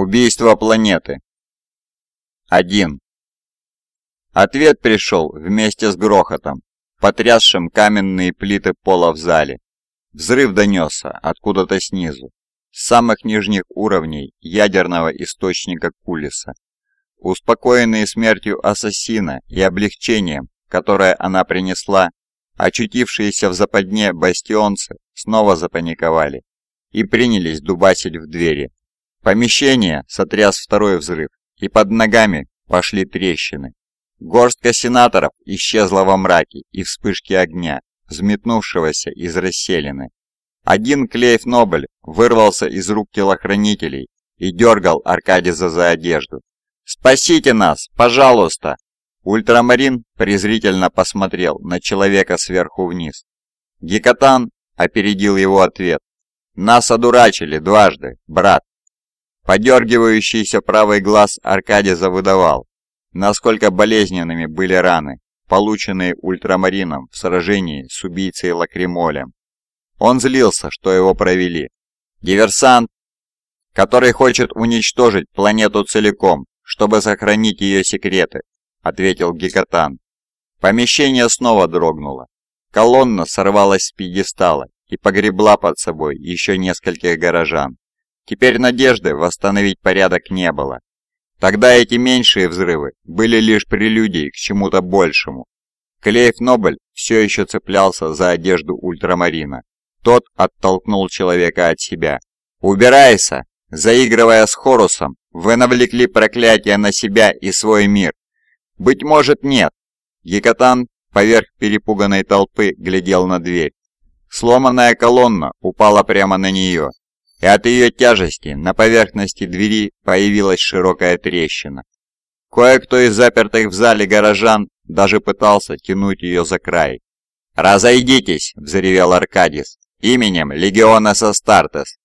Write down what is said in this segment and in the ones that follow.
Убийство планеты. 1. Ответ пришел вместе с грохотом, потрясшим каменные плиты пола в зале. Взрыв донесся откуда-то снизу, с самых нижних уровней ядерного источника Кулиса. Успокоенные смертью ассасина и облегчением, которое она принесла, очутившиеся в западне бастионцы снова запаниковали и принялись дубасить в двери. Помещение сотряс второй взрыв, и под ногами пошли трещины. Горстка сенаторов исчезла во мраке и вспышке огня, взметнувшегося из расселины. Один Клейф Нобель вырвался из рук телохранителей и дергал Аркадиза за одежду. «Спасите нас, пожалуйста!» Ультрамарин презрительно посмотрел на человека сверху вниз. Гекатан опередил его ответ. «Нас одурачили дважды, брат!» Подергивающийся правый глаз Аркадиза выдавал, насколько болезненными были раны, полученные ультрамарином в сражении с убийцей Лакримолем. Он злился, что его провели. Диверсант, который хочет уничтожить планету целиком, чтобы сохранить ее секреты, ответил Гекатан. Помещение снова дрогнуло. Колонна сорвалась с пьедестала и погребла под собой еще нескольких горожан. Теперь надежды восстановить порядок не было. Тогда эти меньшие взрывы были лишь прелюдией к чему-то большему. Клейф Нобель все еще цеплялся за одежду ультрамарина. Тот оттолкнул человека от себя. «Убирайся!» Заигрывая с Хорусом, вы навлекли проклятие на себя и свой мир. Быть может, нет. Гекатан поверх перепуганной толпы глядел на дверь. Сломанная колонна упала прямо на нее, и от ее тяжести на поверхности двери появилась широкая трещина. Кое-кто из запертых в зале горожан даже пытался тянуть ее за край. «Разойдитесь!» — взревел Аркадис. «Именем Легиона Састартес!»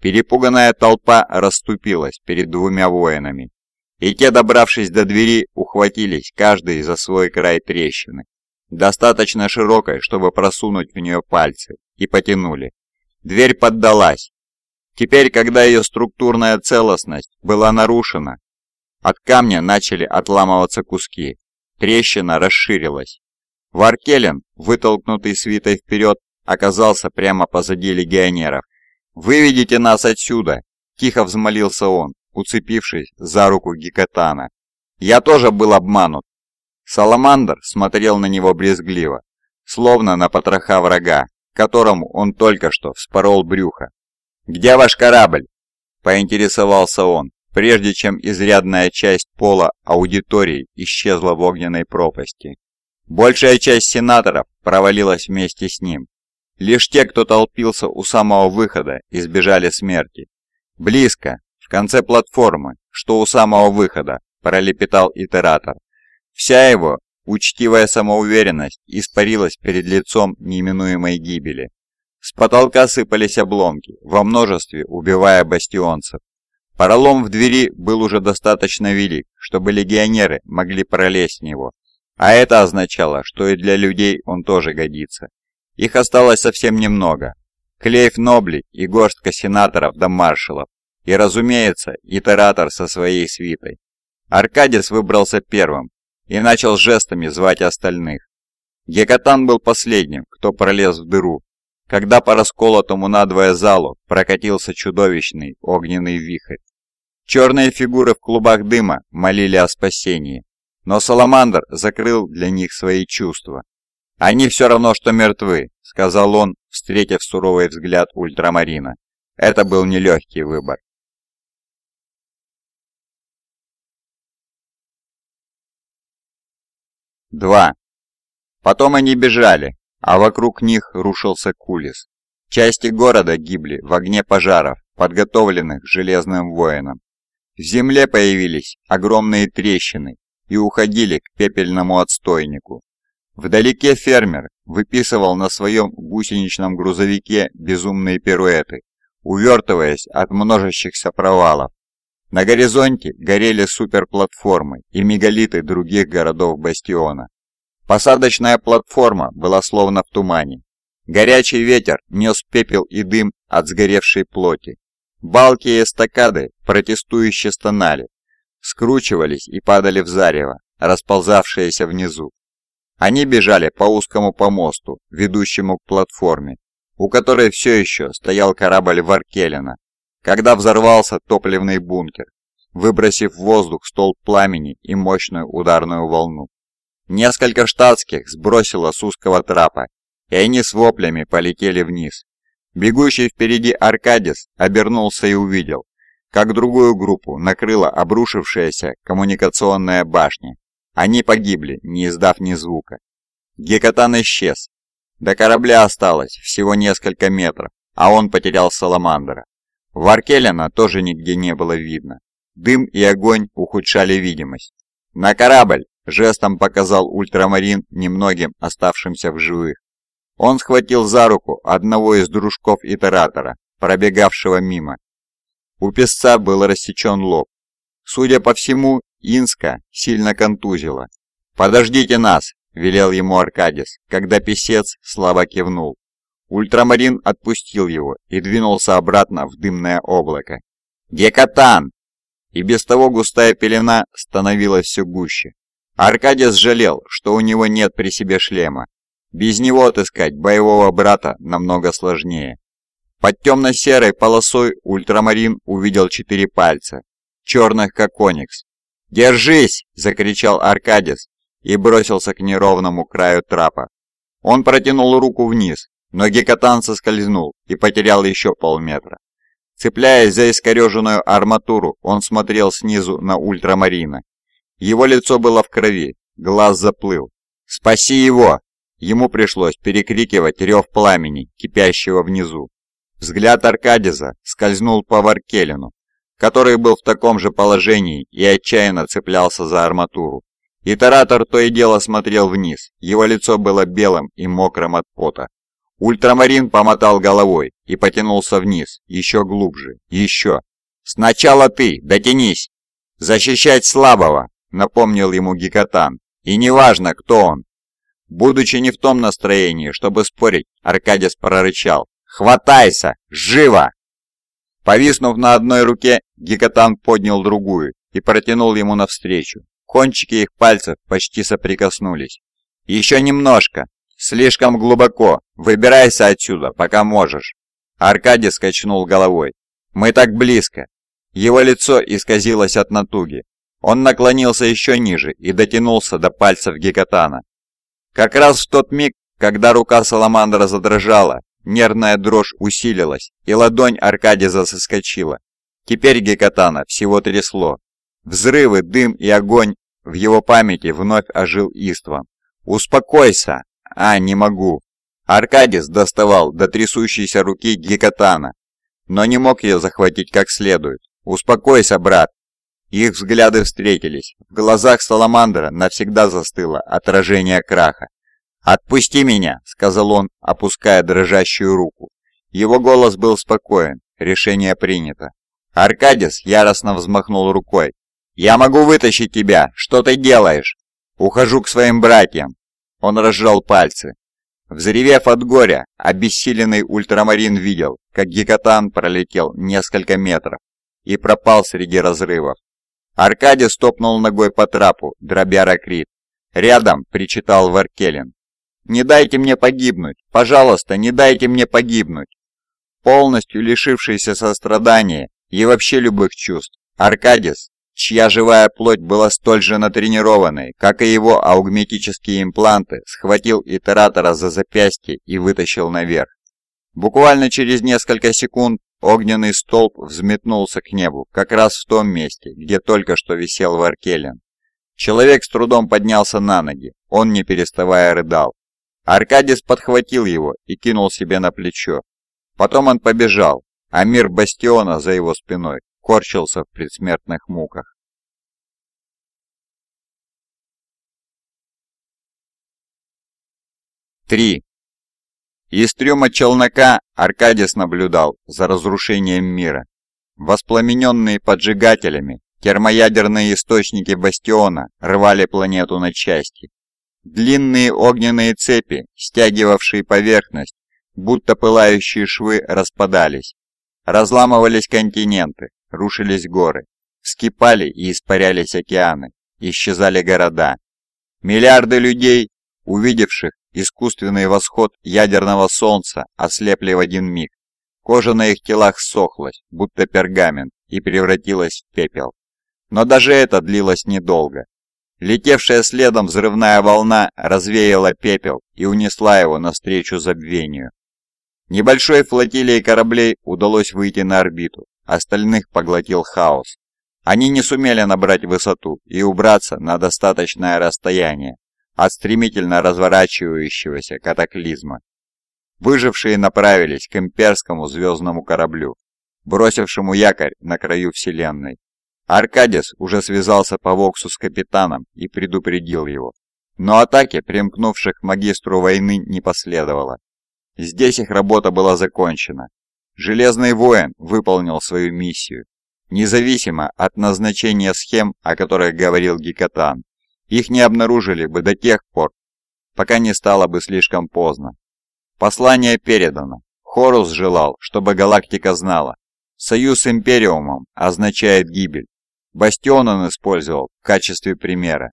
Перепуганная толпа расступилась перед двумя воинами, и те, добравшись до двери, ухватились каждый за свой край трещины, достаточно широкой, чтобы просунуть в нее пальцы, и потянули. Дверь поддалась, Теперь, когда ее структурная целостность была нарушена, от камня начали отламываться куски. Трещина расширилась. Варкелен, вытолкнутый свитой вперед, оказался прямо позади легионеров. «Выведите нас отсюда!» – тихо взмолился он, уцепившись за руку Гекатана. «Я тоже был обманут!» Саламандр смотрел на него брезгливо, словно на потроха врага, которому он только что вспорол брюхо. «Где ваш корабль?» – поинтересовался он, прежде чем изрядная часть пола аудитории исчезла в огненной пропасти. Большая часть сенаторов провалилась вместе с ним. Лишь те, кто толпился у самого выхода, избежали смерти. Близко, в конце платформы, что у самого выхода, пролепетал итератор. Вся его учтивая самоуверенность испарилась перед лицом неминуемой гибели. С потолка сыпались обломки, во множестве убивая бастионцев. Пролом в двери был уже достаточно велик, чтобы легионеры могли пролезть в него. А это означало, что и для людей он тоже годится. Их осталось совсем немного. Клейф Нобли и горстка сенаторов да маршалов. И, разумеется, итератор со своей свитой. Аркадис выбрался первым и начал жестами звать остальных. Гекатан был последним, кто пролез в дыру, когда по расколотому надвое залу прокатился чудовищный огненный вихрь. Черные фигуры в клубах дыма молили о спасении, но Саламандр закрыл для них свои чувства. «Они все равно, что мертвы», — сказал он, встретив суровый взгляд ультрамарина. Это был нелегкий выбор. Два. Потом они бежали, а вокруг них рушился Кулис. Части города гибли в огне пожаров, подготовленных железным воином. В земле появились огромные трещины и уходили к пепельному отстойнику. Вдалеке фермер выписывал на своем гусеничном грузовике безумные пируэты, увертываясь от множащихся провалов. На горизонте горели суперплатформы и мегалиты других городов Бастиона. Посадочная платформа была словно в тумане. Горячий ветер нес пепел и дым от сгоревшей плоти. Балки и эстакады протестующе стонали, скручивались и падали в зарево, расползавшееся внизу. Они бежали по узкому помосту, ведущему к платформе, у которой все еще стоял корабль Варкелина, когда взорвался топливный бункер, выбросив в воздух столб пламени и мощную ударную волну. Несколько штатских сбросило с узкого трапа, и они с воплями полетели вниз. Бегущий впереди Аркадис обернулся и увидел, как другую группу накрыла обрушившаяся коммуникационная башня. Они погибли, не издав ни звука. Гекатан исчез. До корабля осталось всего несколько метров, а он потерял Саламандра. Варкелина тоже нигде не было видно. Дым и огонь ухудшали видимость. «На корабль!» – жестом показал ультрамарин немногим оставшимся в живых. Он схватил за руку одного из дружков итератора, пробегавшего мимо. У песца был рассечен лоб. Судя по всему, Инска сильно контузила. «Подождите нас!» – велел ему Аркадис, когда песец слабо кивнул. Ультрамарин отпустил его и двинулся обратно в дымное облако. «Гекатан!» И без того густая пелена становилась все гуще. Аркадий жалел, что у него нет при себе шлема. Без него отыскать боевого брата намного сложнее. Под темно-серой полосой ультрамарин увидел четыре пальца, черных как оникс. «Держись!» – закричал Аркадис и бросился к неровному краю трапа. Он протянул руку вниз, но гекатан соскользнул и потерял еще полметра. Цепляясь за искореженную арматуру, он смотрел снизу на ультрамарина. Его лицо было в крови, глаз заплыл. «Спаси его!» Ему пришлось перекрикивать рев пламени, кипящего внизу. Взгляд Аркадиза скользнул по Варкелину, который был в таком же положении и отчаянно цеплялся за арматуру. Итератор то и дело смотрел вниз, его лицо было белым и мокрым от пота. Ультрамарин помотал головой и потянулся вниз, еще глубже, еще. «Сначала ты, дотянись!» «Защищать слабого!» — напомнил ему Гекатан. «И неважно, кто он!» Будучи не в том настроении, чтобы спорить, Аркадис прорычал. «Хватайся! Живо!» Повиснув на одной руке, Гекатан поднял другую и протянул ему навстречу. Кончики их пальцев почти соприкоснулись. «Еще немножко! Слишком глубоко! Выбирайся отсюда, пока можешь!» Аркадий скачнул головой. «Мы так близко!» Его лицо исказилось от натуги. Он наклонился еще ниже и дотянулся до пальцев Гекатана. Как раз в тот миг, когда рука Саламандра задрожала, нервная дрожь усилилась, и ладонь Аркадия соскочила. Теперь Гекатана всего трясло. Взрывы, дым и огонь в его памяти вновь ожил Истван. «Успокойся!» «А, не могу!» Аркадис доставал до трясущейся руки Гекатана, но не мог ее захватить как следует. «Успокойся, брат!» Их взгляды встретились. В глазах Саламандра навсегда застыло отражение краха. «Отпусти меня!» — сказал он, опуская дрожащую руку. Его голос был спокоен, решение принято. Аркадис яростно взмахнул рукой. «Я могу вытащить тебя! Что ты делаешь?» «Ухожу к своим братьям!» Он разжал пальцы. Взревев от горя, обессиленный ультрамарин видел, как гекатан пролетел несколько метров и пропал среди разрывов. Аркадий стопнул ногой по трапу, дробя ракрит. Рядом причитал Варкелин. «Не дайте мне погибнуть! Пожалуйста, не дайте мне погибнуть!» Полностью лишившийся сострадания и вообще любых чувств, Аркадис, чья живая плоть была столь же натренированной, как и его аугметические импланты, схватил итератора за запястье и вытащил наверх. Буквально через несколько секунд Огненный столб взметнулся к небу, как раз в том месте, где только что висел Варкелин. Человек с трудом поднялся на ноги, он не переставая рыдал. Аркадис подхватил его и кинул себе на плечо. Потом он побежал, а мир Бастиона за его спиной корчился в предсмертных муках. Три. Из трюма челнока Аркадис наблюдал за разрушением мира. Воспламененные поджигателями, термоядерные источники Бастиона рвали планету на части. Длинные огненные цепи, стягивавшие поверхность, будто пылающие швы, распадались. Разламывались континенты, рушились горы, вскипали и испарялись океаны, исчезали города. Миллиарды людей, увидевших искусственный восход ядерного солнца, ослепли в один миг. Кожа на их телах сохлась, будто пергамент, и превратилась в пепел. Но даже это длилось недолго. Летевшая следом взрывная волна развеяла пепел и унесла его навстречу забвению. Небольшой флотилии кораблей удалось выйти на орбиту, остальных поглотил хаос. Они не сумели набрать высоту и убраться на достаточное расстояние от стремительно разворачивающегося катаклизма. Выжившие направились к имперскому звездному кораблю, бросившему якорь на краю Вселенной. Аркадис уже связался по Воксу с капитаном и предупредил его. Но атаки, примкнувших к магистру войны, не последовало. Здесь их работа была закончена. Железный воин выполнил свою миссию. Независимо от назначения схем, о которых говорил Гекатан, их не обнаружили бы до тех пор, пока не стало бы слишком поздно. Послание передано. Хорус желал, чтобы галактика знала. Союз с Империумом означает гибель. Бастион он использовал в качестве примера.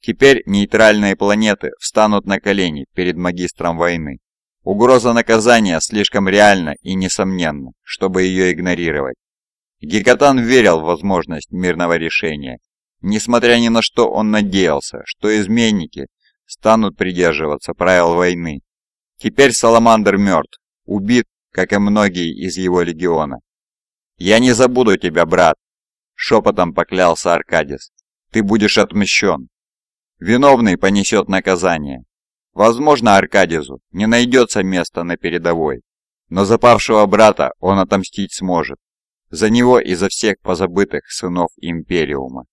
Теперь нейтральные планеты встанут на колени перед магистром войны. Угроза наказания слишком реальна и несомненна, чтобы ее игнорировать. Гекатан верил в возможность мирного решения. Несмотря ни на что, он надеялся, что изменники станут придерживаться правил войны. Теперь Саламандр мертв, убит, как и многие из его легиона. «Я не забуду тебя, брат», Шепотом поклялся Аркадис. «Ты будешь отмщен. Виновный понесет наказание. Возможно, Аркадизу не найдется места на передовой, но за павшего брата он отомстить сможет. За него и за всех позабытых сынов Империума.